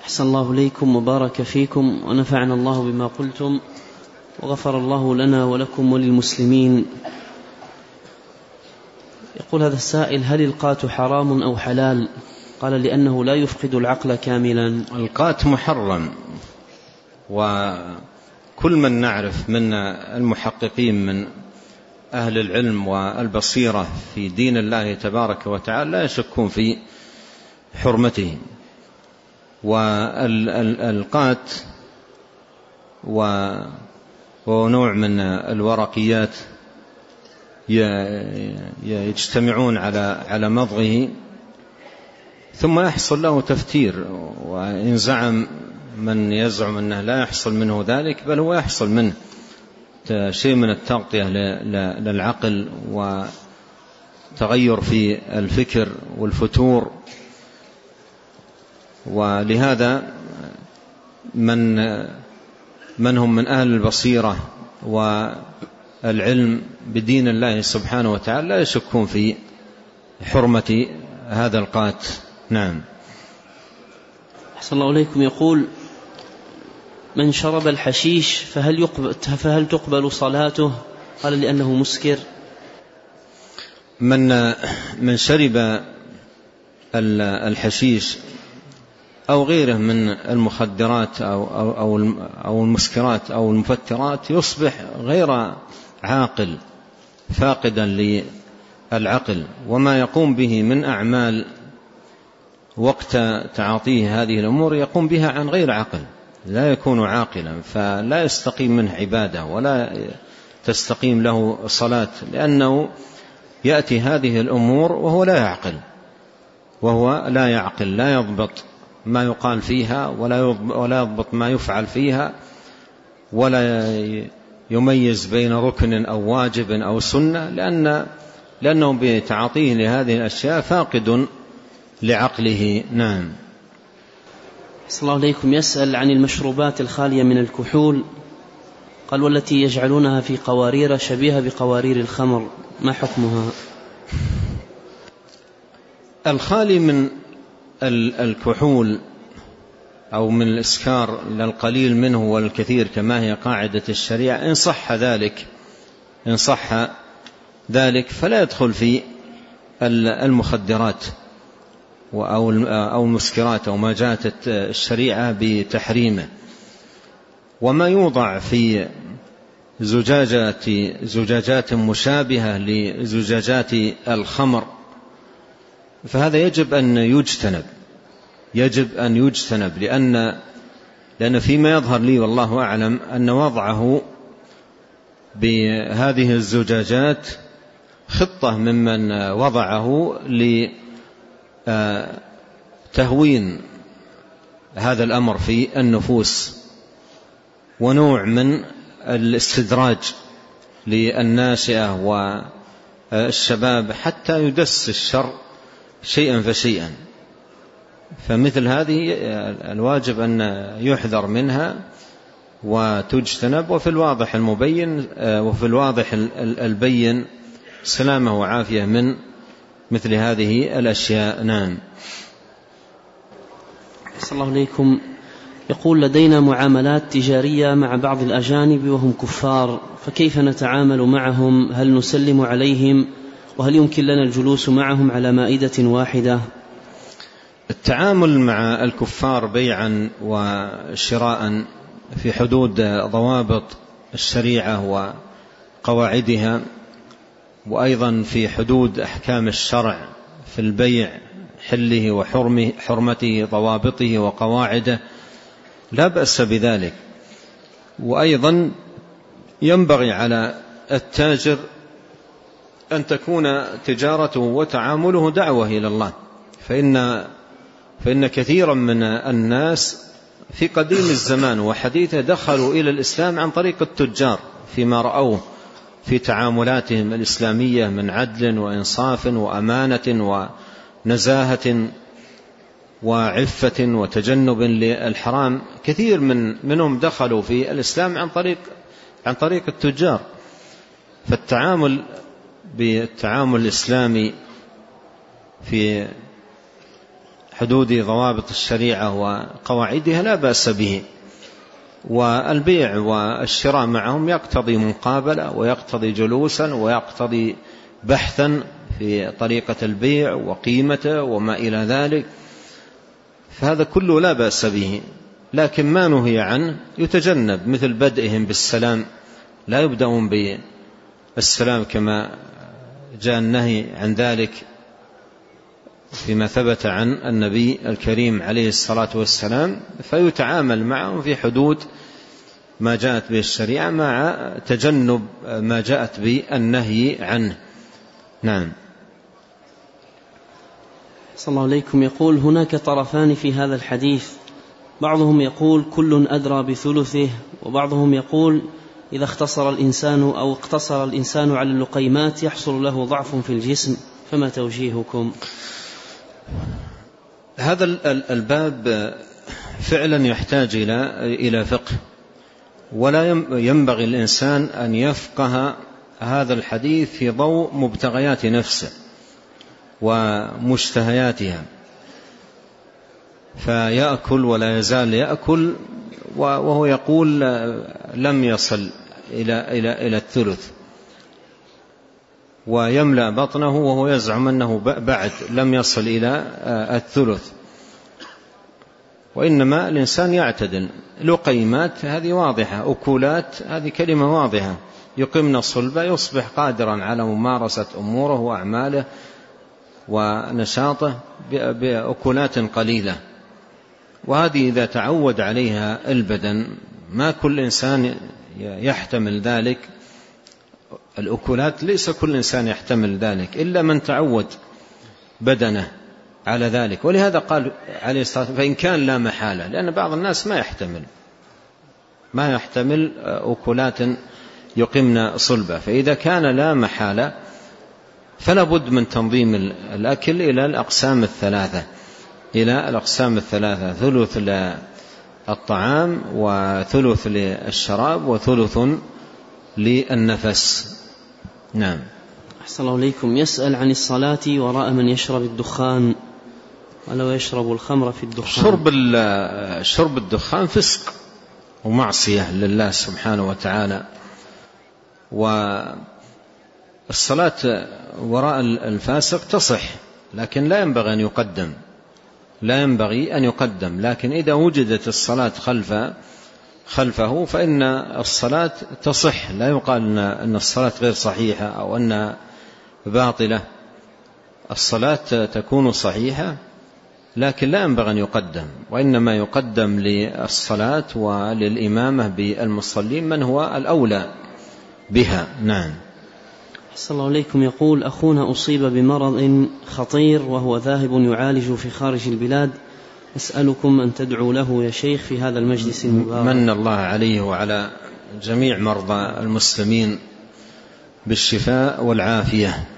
أحسن الله إليكم وبارك فيكم ونفعنا الله بما قلتم وغفر الله لنا ولكم وللمسلمين. يقول هذا السائل هل القات حرام أو حلال؟ قال لأنه لا يفقد العقل كاملا. القات محرم وكل من نعرف من المحققين من أهل العلم والبصيرة في دين الله تبارك وتعالى لا يشكون في حرمته. والقات ونوع من الورقيات يجتمعون على على مضغه. ثم يحصل له تفتير وإن زعم من يزعم أنه لا يحصل منه ذلك بل هو يحصل منه. شيء من التغطية للعقل وتغير في الفكر والفتور. ولهذا من من هم من أهل البصيرة والعلم بدين الله سبحانه وتعالى لا يشكون في حرمة هذا القات. نعم. أحسن الله إليكم. يقول من شرب الحشيش فهل, يقبل فهل تقبل صلاته؟ قال لأنه مسكر. من من شرب الحشيش أو غيره من المخدرات أو, أو, أو, أو المسكرات أو المفترات يصبح غير عاقل فاقدا للعقل. وما يقوم به من أعمال وقت تعاطيه هذه الأمور يقوم بها عن غير عقل. لا يكون عاقلا فلا يستقيم منه عبادة ولا تستقيم له صلاة لأنه يأتي هذه الأمور وهو لا يعقل وهو لا يعقل لا يضبط. ما يقال فيها ولا يضبط ما يفعل فيها ولا يميز بين ركن أو واجب أو سنة لأن لأنه بتعاطيه لهذه الأشياء فاقد لعقله. نعم. صلى الله عليكم يسأل عن المشروبات الخالية من الكحول. قال والتي يجعلونها في قوارير شبيهة بقوارير الخمر. ما حكمها؟ الخالي من الكحول أو من الإسكار للقليل منه والكثير كما هي قاعدة الشريعة. إن صح ذلك إن صح ذلك فلا يدخل في المخدرات أو المسكرات أو ما جاءت الشريعة بتحريمه. وما يوضع في زجاجات زجاجات مشابهة لزجاجات الخمر فهذا يجب أن يجتنب يجب أن يجتنب لأن لأن فيما يظهر لي والله أعلم أن وضعه بهذه الزجاجات خطة ممن وضعه لتهوين هذا الأمر في النفوس ونوع من الاستدراج للناشئة والشباب حتى يدس الشر شيئا فشيئا. فمثل هذه الواجب أن يحذر منها وتجتنب وفي الواضح المبين وفي الواضح البين سلامة وعافية من مثل هذه الأشياء. نعم. صلى الله عليكم يقول لدينا معاملات تجارية مع بعض الأجانب وهم كفار فكيف نتعامل معهم؟ هل نسلم عليهم؟ وهل يمكن لنا الجلوس معهم على مائدة واحدة؟ التعامل مع الكفار بيعا وشراء في حدود ضوابط الشريعة وقواعدها وأيضا في حدود أحكام الشرع في البيع حله وحرمه حرمته ضوابطه وقواعده. لا بأس بذلك. وأيضا ينبغي على التاجر أن تكون تجارته وتعامله دعوة إلى الله. فإن, فإن كثيرا من الناس في قديم الزمان وحديثه دخلوا إلى الإسلام عن طريق التجار فيما رأوه في تعاملاتهم الإسلامية من عدل وإنصاف وأمانة ونزاهة وعفة وتجنب للحرام. كثير من منهم دخلوا في الإسلام عن طريق عن طريق التجار. فالتعامل بالتعامل الإسلامي في حدود ضوابط الشريعة وقواعدها لا بأس به والبيع والشراء معهم يقتضي مقابلة ويقتضي جلوسا ويقتضي بحثا في طريقة البيع وقيمته وما إلى ذلك فهذا كله لا بأس به. لكن ما نهي عنه يتجنب مثل بدئهم بالسلام لا يبدأون بالسلام كما جاء النهي عن ذلك فيما ثبت عن النبي الكريم عليه الصلاة والسلام فيتعامل معهم في حدود ما جاءت به الشريعة مع تجنب ما جاءت به النهي عنه. نعم. صلى الله عليكم. يقول هناك طرفان في هذا الحديث. بعضهم يقول كل أدرى بثلثه وبعضهم يقول إذا اختصر الإنسان أو اقتصر الإنسان على اللقيمات يحصل له ضعف في الجسم فما توجيهكم؟ هذا الباب فعلا يحتاج إلى إلى فقه ولا ينبغي الإنسان أن يفقه هذا الحديث في ضوء مبتغيات نفسه ومشتهياتها. فيأكل ولا يزال يأكل وهو يقول لم يصل. إلى إلى إلى الثلث. ويملأ بطنه وهو يزعم أنه بعد لم يصل إلى الثلث. وإنما الإنسان يعتدل. لقيمات هذه واضحة أكولات هذه كلمة واضحة. يقمن صلبة يصبح قادرا على ممارسة أموره وأعماله ونشاطه بأكلات قليلة. وهذه إذا تعود عليها البدن ما كل إنسان يحتمل ذلك. الأكلات ليس كل إنسان يحتمل ذلك إلا من تعود بدنه على ذلك. ولهذا قال عليه الصلاة والسلام فإن كان لا محالة لأن بعض الناس ما يحتمل ما يحتمل أكلات يقمن صلبة. فإذا كان لا محالة فلا بد من تنظيم الأكل إلى الأقسام الثلاثة إلى الأقسام الثلاثة ثلث للطعام وثلث للشراب وثلث للنفس. نعم. أحسن الله إليكم. يسأل عن الصلاة وراء من يشرب الدخان. ولو يشرب الخمر في الدخان؟ شرب شرب الدخان فسق ومعصية لله سبحانه وتعالى. والصلاة وراء الفاسق تصح لكن لا ينبغي أن يقدم. لا ينبغي أن يقدم لكن إذا وجدت الصلاة خلف خلفه فإن الصلاة تصح. لا يقال أن الصلاة غير صحيحة أو أن باطلة. الصلاة تكون صحيحة لكن لا ينبغي أن يقدم وإنما يقدم للصلاة وللإمامة بالمصلين من هو الأولى بها. نعم. صلى الله عليكم يقول أخونا أصيب بمرض خطير وهو ذاهب يعالج في خارج البلاد. أسألكم أن تدعوا له يا شيخ في هذا المجلس المبارك. من الله عليه وعلى جميع مرضى المسلمين بالشفاء والعافية.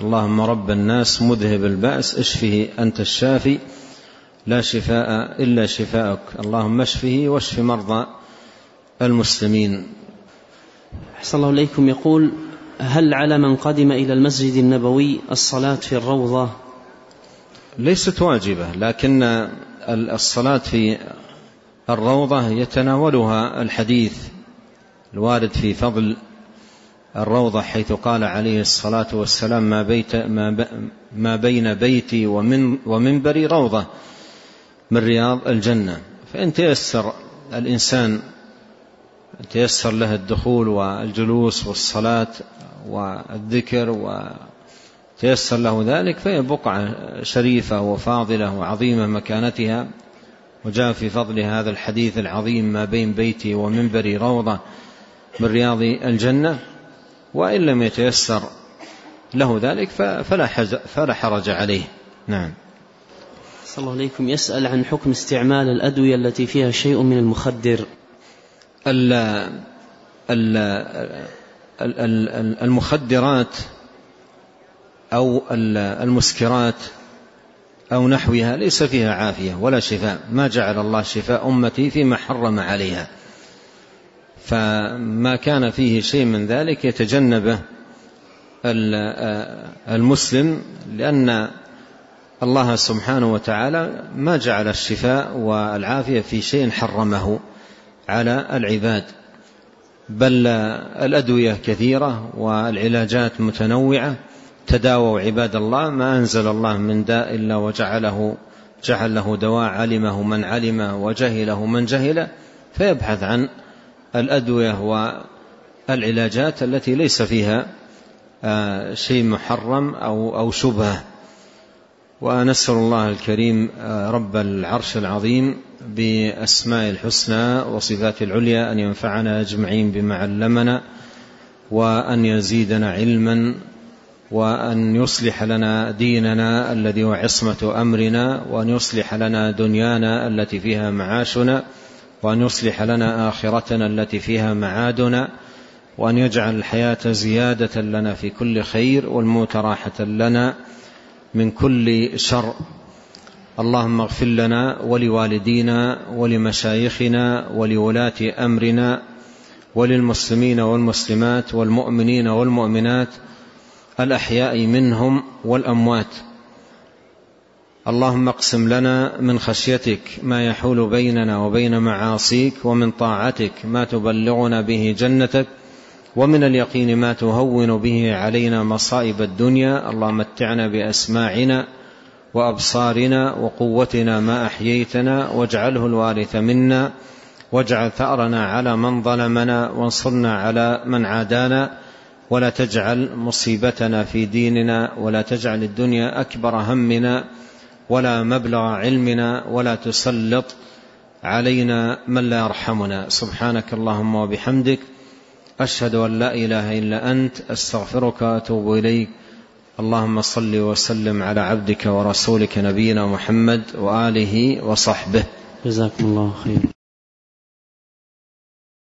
اللهم رب الناس مذهب البأس اشفه أنت الشافي. لا شفاء إلا شفاءك. اللهم اشفه واشف مرضى المسلمين. أحسن الله إليكم. يقول هل على من قدم إلى المسجد النبوي الصلاة في الروضة؟ ليست واجبة لكن الصلاة في الروضة يتناولها الحديث الوارد في فضل الروضة حيث قال عليه الصلاة والسلام ما, بيت ما بين بيتي ومن ومنبري روضة من رياض الجنة. فإن تيسر الإنسان تيسر له الدخول والجلوس والصلاة والذكر وتيسر له ذلك فهي بقعة شريفة وفاضلة وعظيمة مكانتها. وجاء في فضل هذا الحديث العظيم ما بين بيتي ومنبري روضة من رياض الجنة وإن لم يتيسر له ذلك فلا, فلا حرج عليه. نعم. صلى الله عليكم. يسأل عن حكم استعمال الأدوية التي فيها شيء من المخدر. المخدرات أو المسكرات أو نحوها ليس فيها عافية ولا شفاء. ما جعل الله شفاء أمتي فيما حرم عليها. فما كان فيه شيء من ذلك يتجنبه المسلم لأن الله سبحانه وتعالى ما جعل الشفاء والعافية في شيء حرمه. على العباد بل الأدوية كثيرة والعلاجات متنوعة تداووا عباد الله ما أنزل الله من داء إلا وجعله جعل له دواء علمه من علمه وجهله من جهله فيبحث عن الأدوية والعلاجات التي ليس فيها آه، شيء محرم أو أو شبهة. ونسأل الله الكريم آه، رب العرش العظيم بأسماء الحسنى وصفات العليا أن ينفعنا أجمعين بما علمنا وأن يزيدنا علما وأن يصلح لنا ديننا الذي هو عصمة أمرنا وأن يصلح لنا دنيانا التي فيها معاشنا وأن يصلح لنا آخرتنا التي فيها معادنا وأن يجعل الحياة زيادة لنا في كل خير والموت راحة لنا من كل شر. اللهم اغفر لنا ولوالدينا ولمشايخنا ولولاة أمرنا وللمسلمين والمسلمات والمؤمنين والمؤمنات الأحياء منهم والأموات. اللهم اقسم لنا من خشيتك ما يحول بيننا وبين معاصيك ومن طاعتك ما تبلغنا به جنتك ومن اليقين ما تهون به علينا مصائب الدنيا. اللهم متعنا بأسماعنا وأبصارنا وقوتنا ما أحييتنا واجعله الوارث منا واجعل ثأرنا على من ظلمنا وانصرنا على من عادانا ولا تجعل مصيبتنا في ديننا ولا تجعل الدنيا أكبر همنا ولا مبلغ علمنا ولا تسلط علينا من لا يرحمنا. سبحانك اللهم وبحمدك. أشهد أن لا إله إلا أنت. أستغفرك وأتوب إليك. اللهم صل وسلم على عبدك ورسولك نبينا محمد وآله وصحبه. جزاكم الله خير